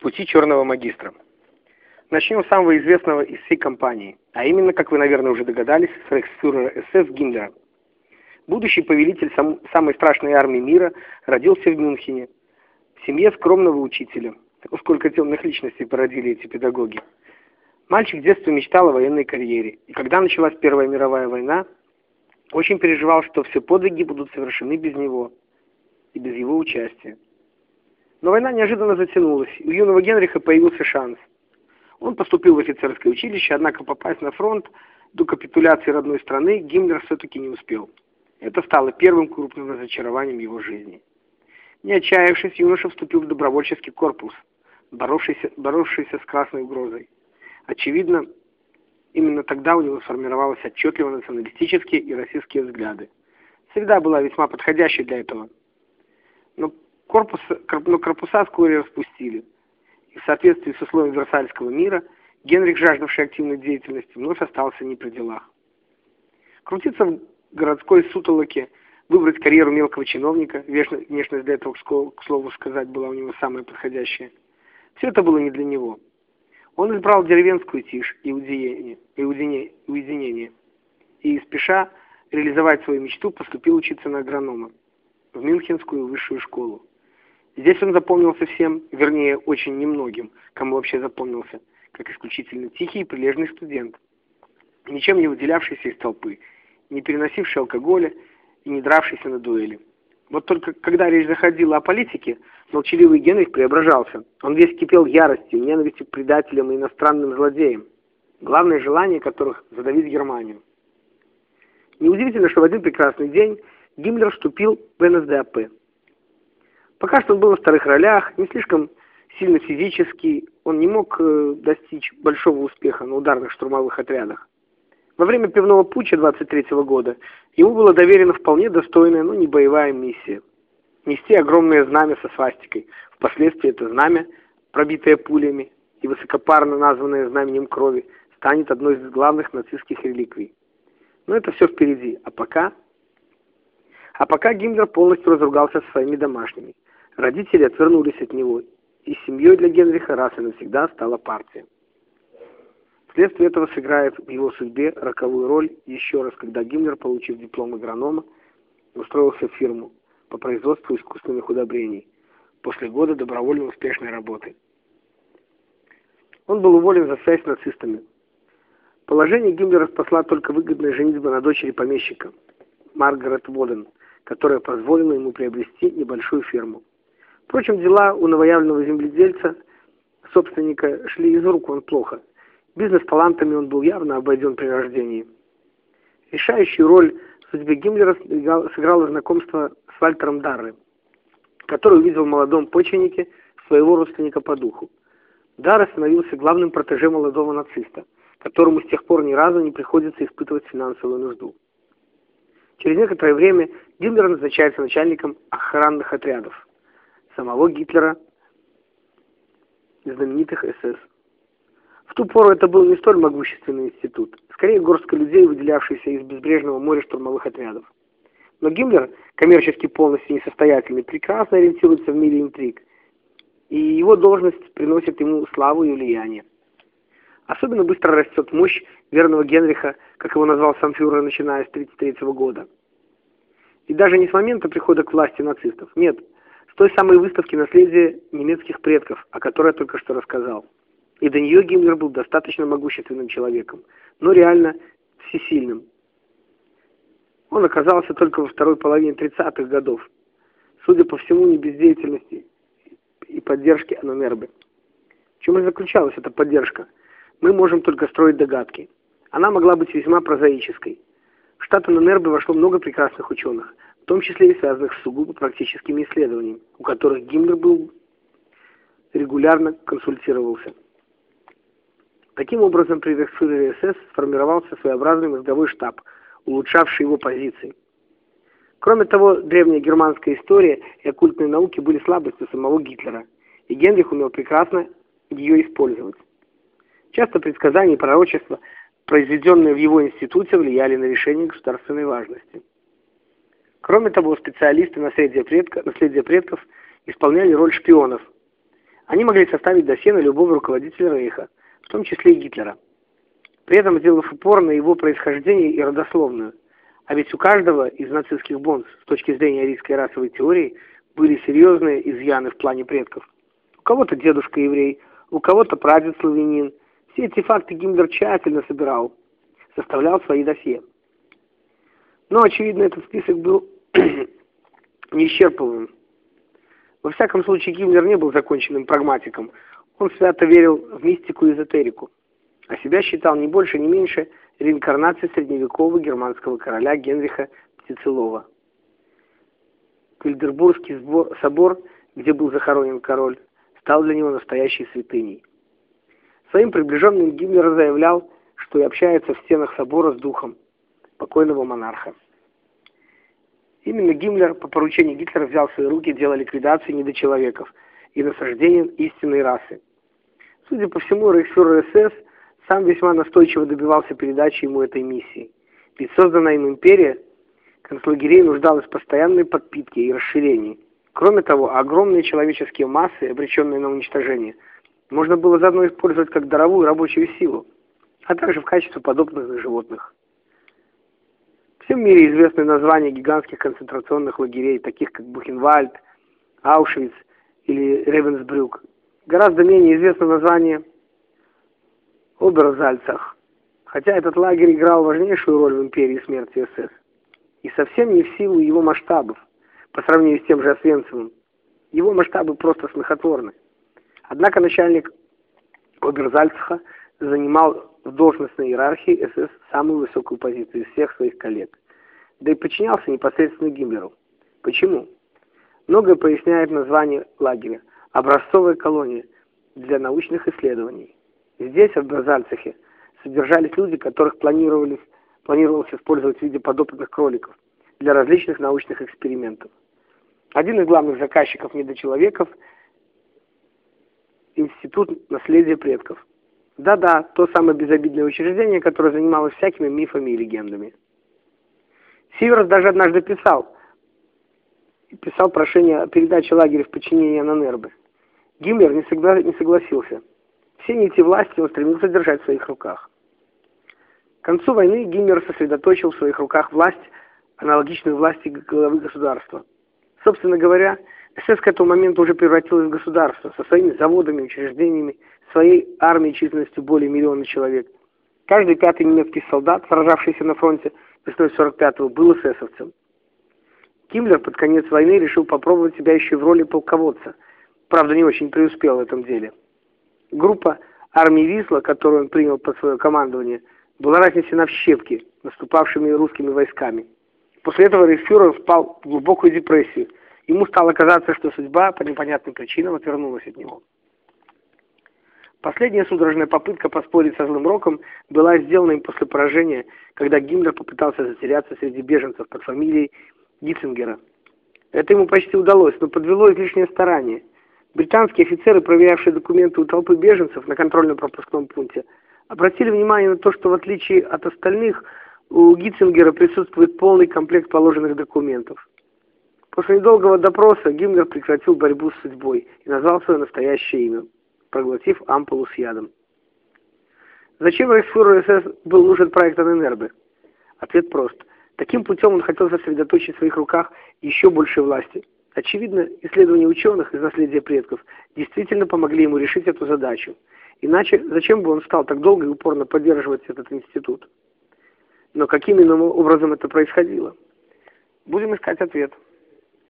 Пути черного магистра. Начнем с самого известного из всей компании, а именно, как вы, наверное, уже догадались, с рейхсфюрера СС Гиммлера. Будущий повелитель сам, самой страшной армии мира родился в Мюнхене, в семье скромного учителя. Сколько темных личностей породили эти педагоги. Мальчик в детстве мечтал о военной карьере, и когда началась Первая мировая война, очень переживал, что все подвиги будут совершены без него и без его участия. Но война неожиданно затянулась, и у юного Генриха появился шанс. Он поступил в офицерское училище, однако попасть на фронт до капитуляции родной страны Гиммлер все-таки не успел. Это стало первым крупным разочарованием его жизни. Не отчаявшись, юноша вступил в добровольческий корпус, боровшийся, боровшийся с красной угрозой. Очевидно, именно тогда у него сформировались отчетливо националистические и российские взгляды. Всегда была весьма подходящей для этого. Корпус, но корпуса вскоре распустили. И в соответствии с условиями Версальского мира, Генрих, жаждавший активной деятельности, вновь остался не при делах. Крутиться в городской сутолоке, выбрать карьеру мелкого чиновника, внешность для этого, к слову сказать, была у него самая подходящая. Все это было не для него. Он избрал деревенскую тишь и уединение, и уединение, и, спеша реализовать свою мечту, поступил учиться на агронома в Мюнхенскую высшую школу. Здесь он запомнился всем, вернее, очень немногим, кому вообще запомнился, как исключительно тихий и прилежный студент, ничем не выделявшийся из толпы, не переносивший алкоголя и не дравшийся на дуэли. Вот только когда речь заходила о политике, молчаливый Генрих преображался. Он весь кипел яростью, ненавистью к предателям и иностранным злодеям, главное желание которых – задавить Германию. Неудивительно, что в один прекрасный день Гиммлер вступил в НСДАП. Пока что он был на вторых ролях, не слишком сильно физически, он не мог э, достичь большого успеха на ударных штурмовых отрядах. Во время пивного путча 23 -го года ему была доверена вполне достойная, но не боевая миссия. Нести огромное знамя со свастикой. Впоследствии это знамя, пробитое пулями и высокопарно названное знаменем крови, станет одной из главных нацистских реликвий. Но это все впереди. А пока... А пока Гиммлер полностью разругался со своими домашними. Родители отвернулись от него, и семьей для Генриха раз и навсегда стала партия. Вследствие этого сыграет в его судьбе роковую роль еще раз, когда Гиммлер, получив диплом агронома, устроился в фирму по производству искусственных удобрений после года добровольно успешной работы. Он был уволен за связь с нацистами. Положение Гиммлера спасла только выгодная женитьба на дочери помещика, Маргарет Воден, которая позволила ему приобрести небольшую ферму. Впрочем, дела у новоявленного земледельца, собственника, шли из рук он плохо. Бизнес-талантами он был явно обойден при рождении. Решающую роль в судьбе Гиммлера сыграло знакомство с Вальтером Дарре, который увидел в молодом почвеннике своего родственника по духу. Дарре становился главным протеже молодого нациста, которому с тех пор ни разу не приходится испытывать финансовую нужду. Через некоторое время Гиммлер назначается начальником охранных отрядов самого Гитлера знаменитых СС. В ту пору это был не столь могущественный институт, скорее горстка людей, выделявшихся из безбрежного моря штурмовых отрядов. Но Гиммлер, коммерчески полностью несостоятельный, прекрасно ориентируется в мире интриг, и его должность приносит ему славу и влияние. Особенно быстро растет мощь верного Генриха, как его назвал сам фюрер, начиная с 1933 года. И даже не с момента прихода к власти нацистов, нет – той самой выставки наследия немецких предков, о которой я только что рассказал. И до нее Гиммлер был достаточно могущественным человеком, но реально всесильным. Он оказался только во второй половине 30-х годов, судя по всему, не бездеятельности и поддержки Анонербе. В чем же заключалась эта поддержка? Мы можем только строить догадки. Она могла быть весьма прозаической. В штат Анонербе вошло много прекрасных ученых – в том числе и связанных с сугубо практическими исследованиями, у которых Гиммлер был регулярно консультировался. Таким образом, при Рейхсфюрере СС сформировался своеобразный мозговой штаб, улучшавший его позиции. Кроме того, древняя германская история и оккультные науки были слабостью самого Гитлера, и Генрих умел прекрасно ее использовать. Часто предсказания и пророчества, произведенные в его институте, влияли на решение государственной важности. Кроме того, специалисты наследия, предка, наследия предков исполняли роль шпионов, Они могли составить досье на любого руководителя Рейха, в том числе и Гитлера. При этом сделав упор на его происхождение и родословную. А ведь у каждого из нацистских бонз с точки зрения арийской расовой теории были серьезные изъяны в плане предков. У кого-то дедушка еврей, у кого-то прадед славянин. Все эти факты Гиммлер тщательно собирал, составлял свои досье. Но, очевидно, этот список был неисчерпываем. Во всяком случае, Гиммлер не был законченным прагматиком. Он свято верил в мистику и эзотерику, а себя считал не больше, не меньше реинкарнацией средневекового германского короля Генриха Птицелова. Кильдербургский собор, где был захоронен король, стал для него настоящей святыней. Своим приближенным Гиммлер заявлял, что и общается в стенах собора с духом покойного монарха. Именно Гиммлер по поручению Гитлера взял в свои руки дело ликвидации недочеловеков и насаждения истинной расы. Судя по всему, рейхсфюрер СС сам весьма настойчиво добивался передачи ему этой миссии. Ведь созданная им империя концлагерей нуждалась в постоянной подпитке и расширении. Кроме того, огромные человеческие массы, обреченные на уничтожение, можно было заодно использовать как даровую рабочую силу, а также в качестве подобных животных всем мире известны названия гигантских концентрационных лагерей, таких как Бухенвальд, Аушвиц или Ревенсбрюк. Гораздо менее известно название Оберзальцах, хотя этот лагерь играл важнейшую роль в империи смерти СС. И совсем не в силу его масштабов, по сравнению с тем же Освенцимом. Его масштабы просто смехотворны. Однако начальник Оберзальцаха занимал в должностной иерархии СС самую высокую позицию из всех своих коллег, да и подчинялся непосредственно Гиммлеру. Почему? Многое поясняет название лагеря – образцовая колония для научных исследований. Здесь, в Бразальцехе, содержались люди, которых планировалось использовать в виде подопытных кроликов для различных научных экспериментов. Один из главных заказчиков недочеловеков – Институт наследия предков. Да-да, то самое безобидное учреждение, которое занималось всякими мифами и легендами. Сиверс даже однажды писал, писал прошение о передаче лагеря в подчинение Ананербе. Гиммлер не, всегда, не согласился. Все нити власти он стремился держать в своих руках. К концу войны Гиммлер сосредоточил в своих руках власть, аналогичную власти главы государства. Собственно говоря, СС к этому моменту уже превратилась в государство со своими заводами, учреждениями, своей армией численностью более миллиона человек. Каждый пятый немецкий солдат, сражавшийся на фронте весной 45-го, был эсэсовцем. Киммлер под конец войны решил попробовать себя еще в роли полководца. Правда, не очень преуспел в этом деле. Группа армии Висла, которую он принял под свое командование, была разнесена в щепки наступавшими русскими войсками. После этого рейхсфюрер впал в глубокую депрессию. Ему стало казаться, что судьба по непонятным причинам отвернулась от него. Последняя судорожная попытка поспорить со злым роком была сделана им после поражения, когда Гиммлер попытался затеряться среди беженцев под фамилией Гицингера. Это ему почти удалось, но подвело излишнее старание. Британские офицеры, проверявшие документы у толпы беженцев на контрольно-пропускном пункте, обратили внимание на то, что в отличие от остальных, у Гицингера присутствует полный комплект положенных документов. После недолгого допроса Гиммлер прекратил борьбу с судьбой и назвал свое настоящее имя проглотив ампулу с ядом. Зачем рейхсфюреру СС был нужен проект Аненербе? Ответ прост. Таким путем он хотел сосредоточить в своих руках еще больше власти. Очевидно, исследования ученых из наследия предков действительно помогли ему решить эту задачу. Иначе зачем бы он стал так долго и упорно поддерживать этот институт? Но каким иным образом это происходило? Будем искать ответ.